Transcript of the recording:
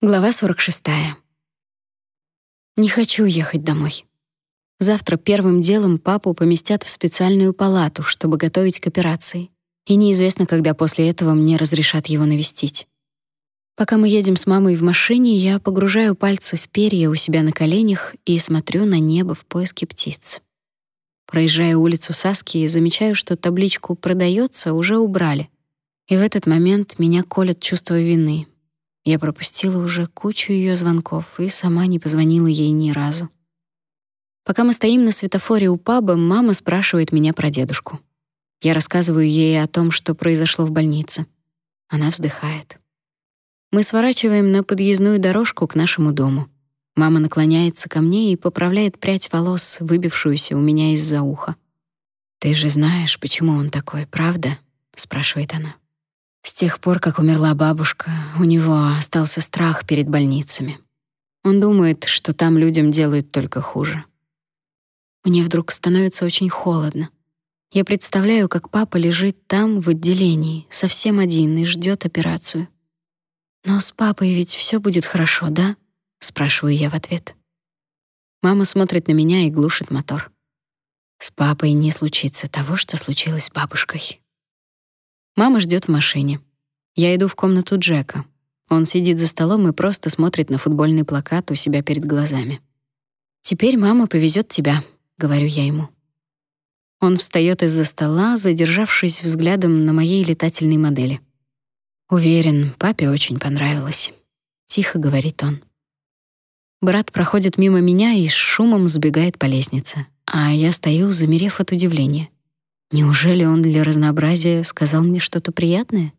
Глава 46. Не хочу ехать домой. Завтра первым делом папу поместят в специальную палату, чтобы готовить к операции. И неизвестно, когда после этого мне разрешат его навестить. Пока мы едем с мамой в машине, я погружаю пальцы в перья у себя на коленях и смотрю на небо в поиске птиц. Проезжая улицу Саски, замечаю, что табличку «Продается» уже убрали. И в этот момент меня колет чувство вины, я пропустила уже кучу ее звонков и сама не позвонила ей ни разу. Пока мы стоим на светофоре у паба, мама спрашивает меня про дедушку. Я рассказываю ей о том, что произошло в больнице. Она вздыхает. Мы сворачиваем на подъездную дорожку к нашему дому. Мама наклоняется ко мне и поправляет прядь волос, выбившуюся у меня из-за уха. «Ты же знаешь, почему он такой, правда?» — спрашивает она. С тех пор, как умерла бабушка, у него остался страх перед больницами. Он думает, что там людям делают только хуже. Мне вдруг становится очень холодно. Я представляю, как папа лежит там в отделении, совсем один и ждет операцию. Но с папой ведь все будет хорошо, да? спрашиваю я в ответ. Мама смотрит на меня и глушит мотор. С папой не случится того, что случилось с бабушкой. Мама ждет в машине. Я иду в комнату Джека. Он сидит за столом и просто смотрит на футбольный плакат у себя перед глазами. «Теперь мама повезет тебя», — говорю я ему. Он встает из-за стола, задержавшись взглядом на моей летательной модели. «Уверен, папе очень понравилось», — тихо говорит он. Брат проходит мимо меня и с шумом сбегает по лестнице, а я стою, замерев от удивления. Неужели он для разнообразия сказал мне что-то приятное?